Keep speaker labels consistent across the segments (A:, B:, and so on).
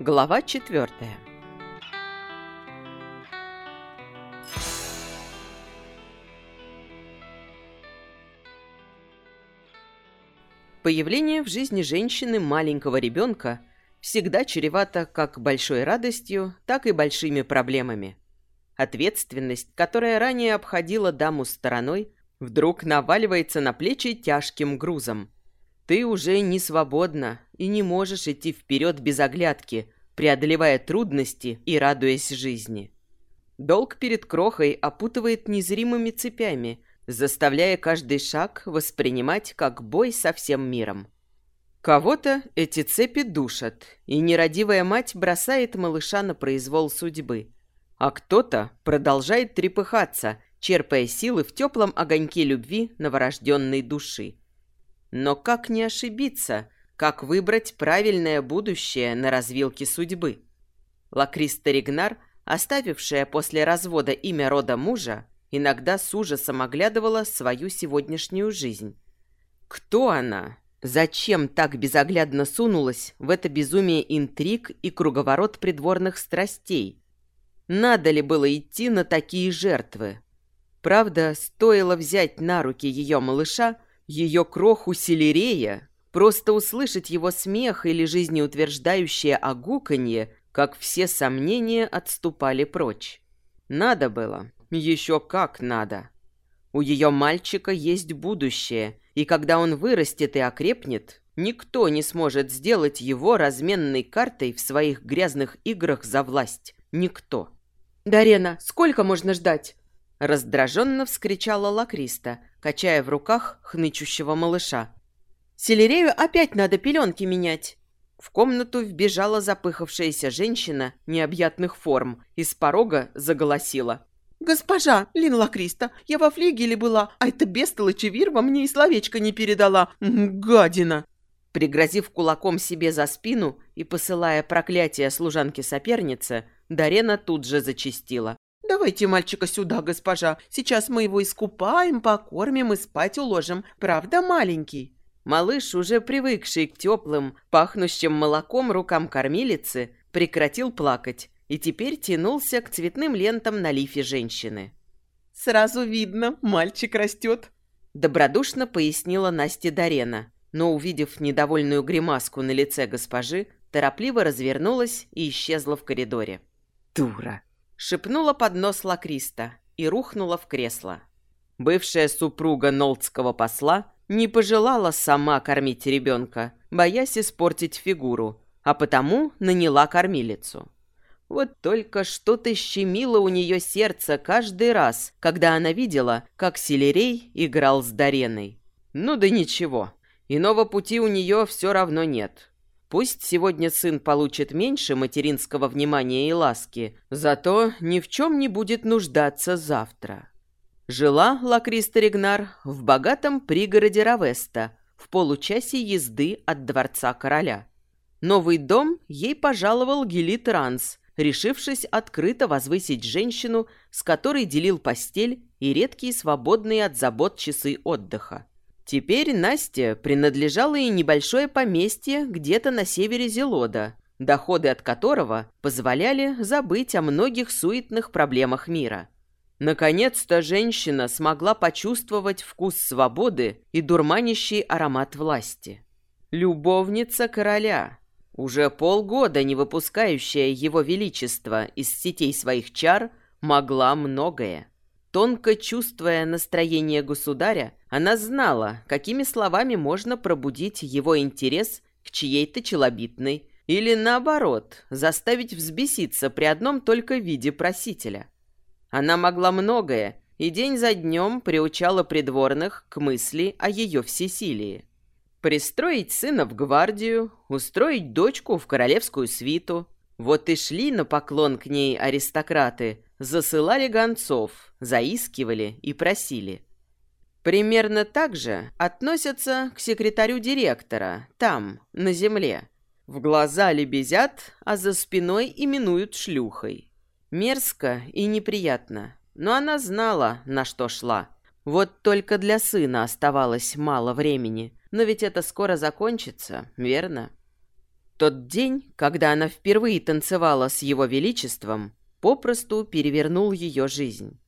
A: Глава четвертая Появление в жизни женщины маленького ребенка всегда чревато как большой радостью, так и большими проблемами. Ответственность, которая ранее обходила даму стороной, вдруг наваливается на плечи тяжким грузом. Ты уже не свободна и не можешь идти вперед без оглядки, преодолевая трудности и радуясь жизни. Долг перед крохой опутывает незримыми цепями, заставляя каждый шаг воспринимать как бой со всем миром. Кого-то эти цепи душат, и нерадивая мать бросает малыша на произвол судьбы. А кто-то продолжает трепыхаться, черпая силы в теплом огоньке любви новорожденной души. Но как не ошибиться, как выбрать правильное будущее на развилке судьбы? Лакриста Ригнар, оставившая после развода имя рода мужа, иногда с ужасом оглядывала свою сегодняшнюю жизнь. Кто она? Зачем так безоглядно сунулась в это безумие интриг и круговорот придворных страстей? Надо ли было идти на такие жертвы? Правда, стоило взять на руки ее малыша, ее кроху селерея, просто услышать его смех или жизнеутверждающее огуканье, как все сомнения отступали прочь. Надо было, еще как надо. У ее мальчика есть будущее, и когда он вырастет и окрепнет, никто не сможет сделать его разменной картой в своих грязных играх за власть. Никто.
B: «Дарена, сколько можно ждать?»
A: Раздраженно вскричала Лакриста, качая в руках хнычущего малыша.
B: «Селерею опять надо пеленки менять!»
A: В комнату вбежала запыхавшаяся женщина необъятных форм и с порога заголосила.
C: «Госпожа, Лин Лакриста, я во флигеле была, а эта бестолочь Вирва мне и словечко не передала. Гадина!»
A: Пригрозив кулаком себе за спину и посылая проклятие служанке-сопернице, Дарена тут же зачистила.
C: «Давайте мальчика сюда, госпожа. Сейчас мы его искупаем, покормим и спать уложим. Правда, маленький?»
A: Малыш, уже привыкший к теплым, пахнущим молоком рукам кормилицы, прекратил плакать и теперь тянулся к цветным лентам на лифе женщины.
C: «Сразу видно, мальчик растет», —
A: добродушно пояснила Настя Дарена, но, увидев недовольную гримаску на лице госпожи, торопливо развернулась и исчезла в коридоре. «Дура!» — шепнула под нос Лакриста и рухнула в кресло. Бывшая супруга Нолдского посла не пожелала сама кормить ребенка, боясь испортить фигуру, а потому наняла кормилицу. Вот только что-то щемило у нее сердце каждый раз, когда она видела, как Селерей играл с Дареной. Ну да ничего, иного пути у нее все равно нет. Пусть сегодня сын получит меньше материнского внимания и ласки, зато ни в чем не будет нуждаться завтра. Жила Лакриста Ригнар в богатом пригороде Равеста, в получасе езды от дворца короля. Новый дом ей пожаловал Гелит Ранс, решившись открыто возвысить женщину, с которой делил постель и редкие свободные от забот часы отдыха. Теперь Насте принадлежало и небольшое поместье где-то на севере Зелода, доходы от которого позволяли забыть о многих суетных проблемах мира. Наконец-то женщина смогла почувствовать вкус свободы и дурманящий аромат власти. Любовница короля, уже полгода не выпускающая его величество из сетей своих чар, могла многое. Тонко чувствуя настроение государя, она знала, какими словами можно пробудить его интерес к чьей-то челобитной или, наоборот, заставить взбеситься при одном только виде просителя. Она могла многое и день за днем приучала придворных к мысли о ее всесилии. Пристроить сына в гвардию, устроить дочку в королевскую свиту. Вот и шли на поклон к ней аристократы, засылали гонцов, заискивали и просили. Примерно так же относятся к секретарю директора, там, на земле. В глаза лебезят, а за спиной именуют шлюхой. Мерзко и неприятно, но она знала, на что шла. Вот только для сына оставалось мало времени – но ведь это скоро закончится, верно? Тот день, когда она впервые танцевала с его величеством, попросту перевернул ее жизнь.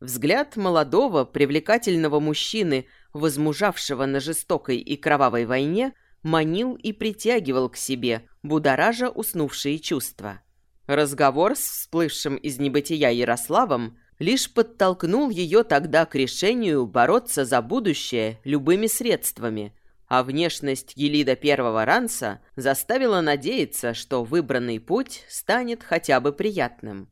A: Взгляд молодого, привлекательного мужчины, возмужавшего на жестокой и кровавой войне, манил и притягивал к себе, будоража уснувшие чувства. Разговор с всплывшим из небытия Ярославом лишь подтолкнул ее тогда к решению бороться за будущее любыми средствами, а внешность Елида первого ранца заставила надеяться, что выбранный путь станет хотя бы приятным.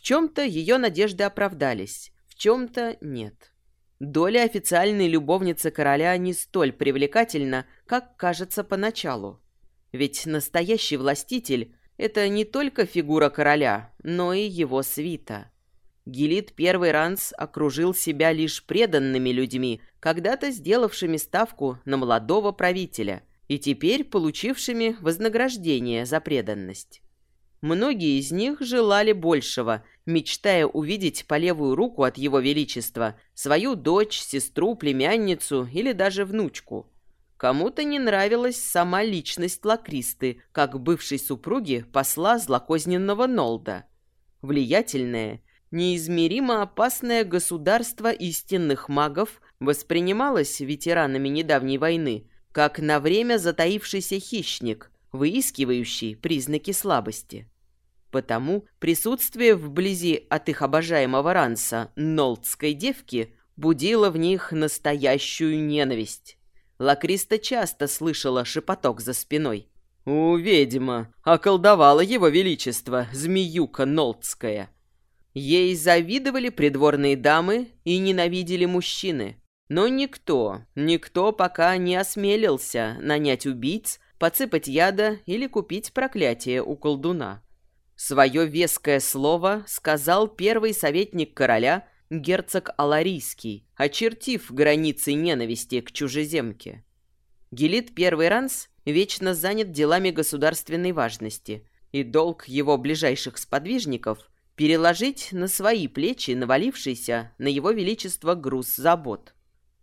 A: В чем-то ее надежды оправдались, в чем-то нет. Доля официальной любовницы короля не столь привлекательна, как кажется поначалу. Ведь настоящий властитель – это не только фигура короля, но и его свита. Гелит Первый Ранс окружил себя лишь преданными людьми, когда-то сделавшими ставку на молодого правителя и теперь получившими вознаграждение за преданность. Многие из них желали большего, мечтая увидеть по левую руку от его величества свою дочь, сестру, племянницу или даже внучку. Кому-то не нравилась сама личность Лакристы, как бывшей супруги посла злокозненного Нолда. Влиятельная, неизмеримо опасное государство истинных магов воспринималось ветеранами недавней войны как на время затаившийся хищник, выискивающий признаки слабости. Потому присутствие вблизи от их обожаемого ранса Нолдской девки будило в них настоящую ненависть. Лакриста часто слышала шепоток за спиной. «У ведьма околдовала его величество, змеюка Нолдская». Ей завидовали придворные дамы и ненавидели мужчины. Но никто, никто пока не осмелился нанять убийц, подсыпать яда или купить проклятие у колдуна. Свое веское слово сказал первый советник короля, герцог Аларийский, очертив границы ненависти к чужеземке. Гелит Первый Ранс вечно занят делами государственной важности, и долг его ближайших сподвижников – переложить на свои плечи навалившийся на его величество груз забот.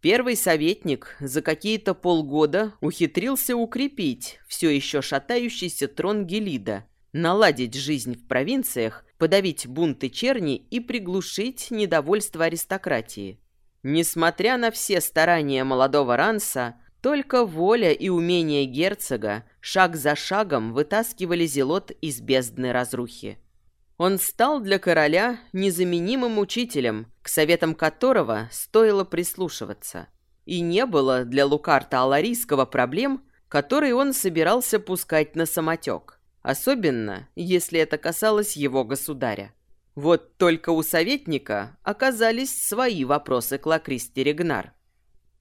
A: Первый советник за какие-то полгода ухитрился укрепить все еще шатающийся трон Гелида – наладить жизнь в провинциях, подавить бунты черни и приглушить недовольство аристократии. Несмотря на все старания молодого Ранса, только воля и умение герцога шаг за шагом вытаскивали Зелот из бездны разрухи. Он стал для короля незаменимым учителем, к советам которого стоило прислушиваться. И не было для Лукарта Аларийского проблем, которые он собирался пускать на самотек. Особенно, если это касалось его государя. Вот только у советника оказались свои вопросы к Лакристе Регнар.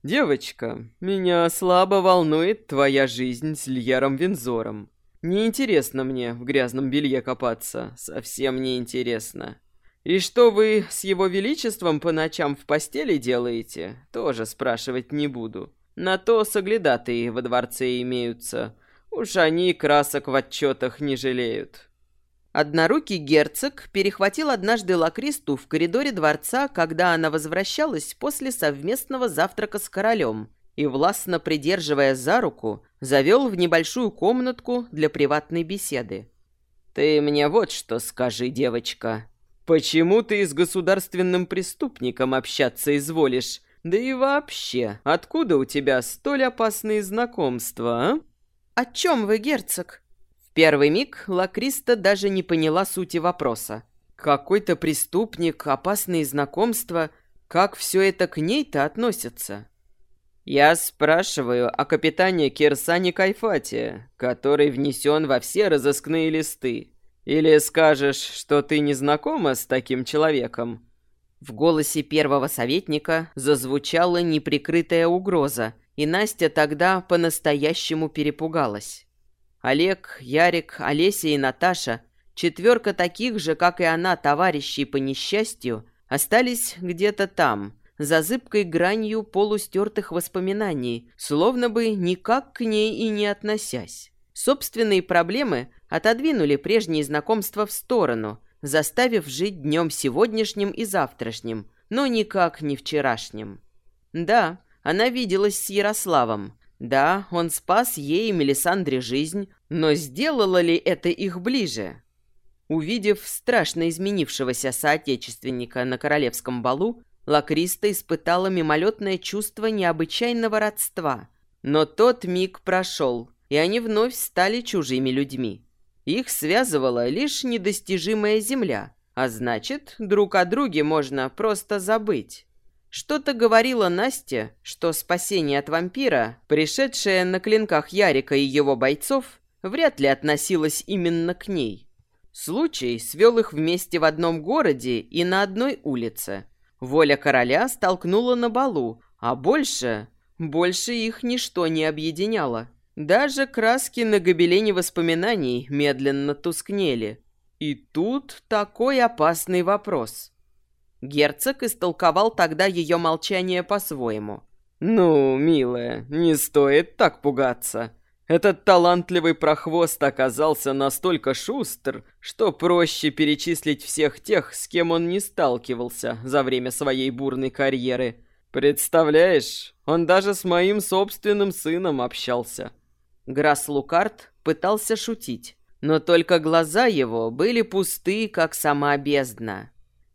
D: «Девочка, меня слабо волнует твоя жизнь с Льером Винзором. Неинтересно мне в грязном белье копаться, совсем неинтересно. И что вы с его величеством по ночам в постели делаете, тоже спрашивать не буду. На то соглядатые во дворце имеются, Уж они красок в отчетах не жалеют.
A: Однорукий герцог перехватил однажды Лакристу в коридоре дворца, когда она возвращалась после совместного завтрака с королем, и, властно придерживая за руку, завел в небольшую комнатку для приватной беседы.
D: «Ты мне вот что скажи, девочка. Почему ты с государственным преступником общаться изволишь? Да и вообще, откуда у тебя столь опасные знакомства, а?»
B: «О чем вы, герцог?»
A: В первый миг Лакриста даже не поняла сути вопроса. Какой-то преступник, опасные знакомства, как все это к ней-то относится?
D: Я спрашиваю о капитане Кирсане Кайфате, который внесен во все разыскные листы. Или скажешь, что ты не знакома с таким человеком?»
A: В голосе первого советника зазвучала неприкрытая угроза, и Настя тогда по-настоящему перепугалась. Олег, Ярик, Олеся и Наташа, четверка таких же, как и она, товарищей по несчастью, остались где-то там, за зыбкой гранью полустертых воспоминаний, словно бы никак к ней и не относясь. Собственные проблемы отодвинули прежние знакомства в сторону, заставив жить днем сегодняшним и завтрашним, но никак не вчерашним. Да, она виделась с Ярославом. Да, он спас ей и Мелисандре жизнь, Но сделало ли это их ближе? Увидев страшно изменившегося соотечественника на королевском балу, Лакриста испытала мимолетное чувство необычайного родства. Но тот миг прошел, и они вновь стали чужими людьми. Их связывала лишь недостижимая земля, а значит, друг о друге можно просто забыть. Что-то говорила Настя, что спасение от вампира, пришедшее на клинках Ярика и его бойцов, вряд ли относилось именно к ней. Случай свел их вместе в одном городе и на одной улице. Воля короля столкнула на балу, а больше... Больше их ничто не объединяло. Даже краски на гобелене воспоминаний медленно тускнели. И тут такой опасный вопрос. Герцог истолковал тогда ее молчание по-своему.
D: «Ну, милая, не стоит так пугаться. Этот талантливый прохвост оказался настолько шустр, что проще перечислить всех тех, с кем он не сталкивался за время своей бурной карьеры. Представляешь, он даже с моим собственным сыном общался.
A: Грас Лукард пытался шутить, но только глаза его были пусты, как сама бездна.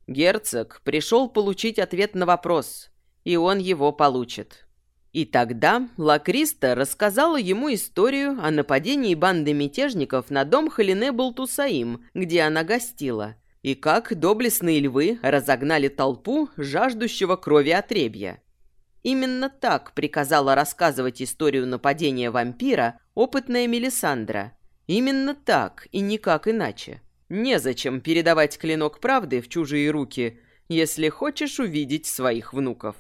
A: Герцог пришел получить ответ на вопрос, и он его получит. И тогда Лакриста рассказала ему историю о нападении банды мятежников на дом Халине Болтусаим, где она гостила, и как доблестные львы разогнали толпу жаждущего крови отребья. Именно так приказала рассказывать историю нападения вампира опытная Мелисандра. Именно так и никак иначе. Незачем передавать клинок правды в чужие руки, если хочешь увидеть своих внуков.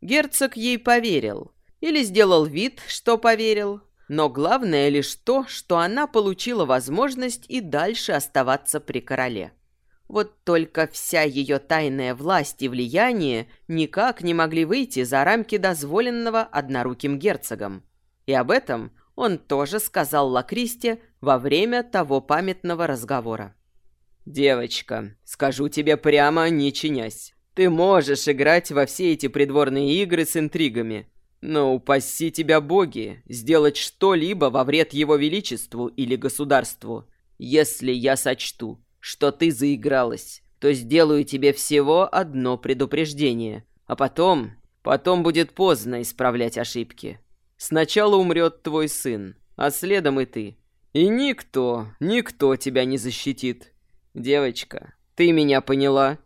A: Герцог ей поверил. Или сделал вид, что поверил. Но главное лишь то, что она получила возможность и дальше оставаться при короле. Вот только вся ее тайная власть и влияние никак не могли выйти за рамки дозволенного одноруким герцогом. И об этом он тоже сказал Лакристе во время того памятного разговора.
D: «Девочка, скажу тебе прямо, не чинясь. Ты можешь играть во все эти придворные игры с интригами, но упаси тебя боги, сделать что-либо во вред его величеству или государству, если я сочту, что ты заигралась, то сделаю тебе всего одно предупреждение, а потом... Потом будет поздно исправлять ошибки. Сначала умрет твой сын, а следом и ты. И никто, никто тебя не защитит. Девочка, ты меня поняла?»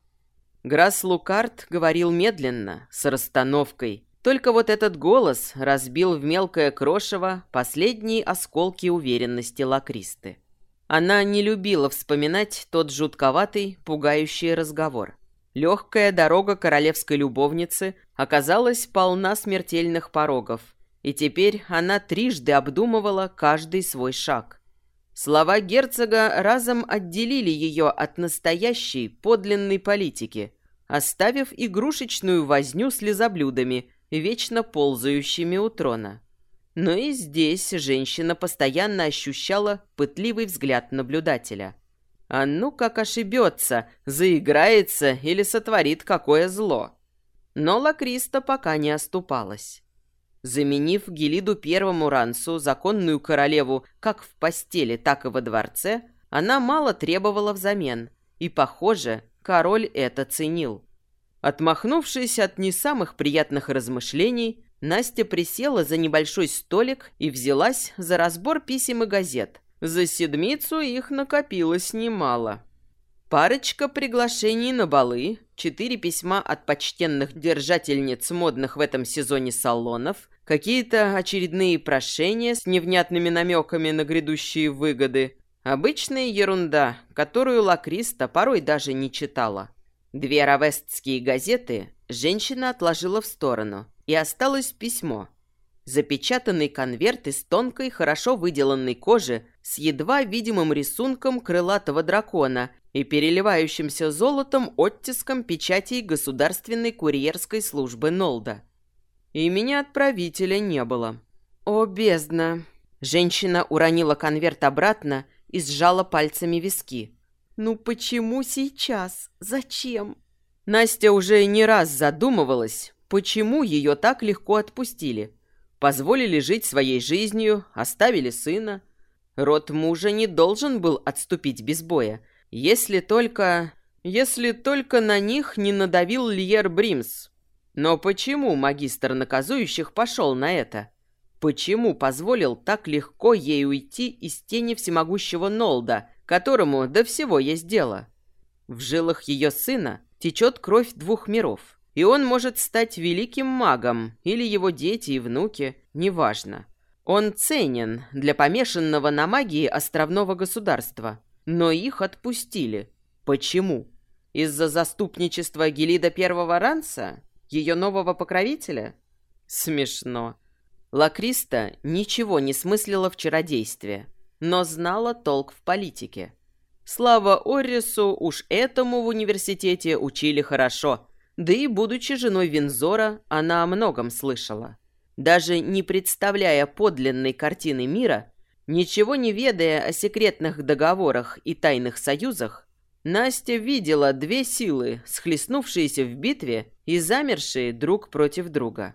A: Грасс Лукард говорил медленно, с расстановкой. Только вот этот голос разбил в мелкое крошево последние осколки уверенности Лакристы. Она не любила вспоминать тот жутковатый, пугающий разговор. Легкая дорога королевской любовницы оказалась полна смертельных порогов, и теперь она трижды обдумывала каждый свой шаг. Слова герцога разом отделили ее от настоящей, подлинной политики, оставив игрушечную возню с лизоблюдами, вечно ползающими у трона. Но и здесь женщина постоянно ощущала пытливый взгляд наблюдателя. А ну как ошибется, заиграется или сотворит какое зло. Но Лакриста пока не оступалась. Заменив Гелиду первому Рансу, законную королеву, как в постели, так и во дворце, она мало требовала взамен, и, похоже, король это ценил. Отмахнувшись от не самых приятных размышлений, Настя присела за небольшой столик и взялась за разбор писем и газет. За седмицу их накопилось немало. Парочка приглашений на балы, четыре письма от почтенных держательниц модных в этом сезоне салонов, какие-то очередные прошения с невнятными намеками на грядущие выгоды. Обычная ерунда, которую Лакриста порой даже не читала. Две равестские газеты женщина отложила в сторону, и осталось письмо. Запечатанный конверт из тонкой, хорошо выделанной кожи с едва видимым рисунком крылатого дракона и переливающимся золотом оттиском печатей Государственной курьерской службы Нолда. Имени отправителя не было. «О, бездна!» Женщина уронила конверт обратно и сжала пальцами виски. «Ну почему сейчас? Зачем?» Настя уже не раз задумывалась, почему ее так легко отпустили. Позволили жить своей жизнью, оставили сына. Род мужа не должен был отступить без боя, если только... Если только на них не надавил Льер Бримс. Но почему магистр наказующих пошел на это? Почему позволил так легко ей уйти из тени всемогущего Нолда, которому до всего есть дело? В жилах ее сына течет кровь двух миров, и он может стать великим магом, или его дети и внуки, неважно. Он ценен для помешанного на магии островного государства, но их отпустили. Почему? Из-за заступничества Гелида Первого Ранса? Ее нового покровителя? Смешно. Лакриста ничего не смыслила в чародействе, но знала толк в политике. Слава Оррису, уж этому в университете учили хорошо, да и, будучи женой Винзора, она о многом слышала. Даже не представляя подлинной картины мира, ничего не ведая о секретных договорах и тайных союзах, Настя видела две силы, схлестнувшиеся в битве и замершие друг против друга.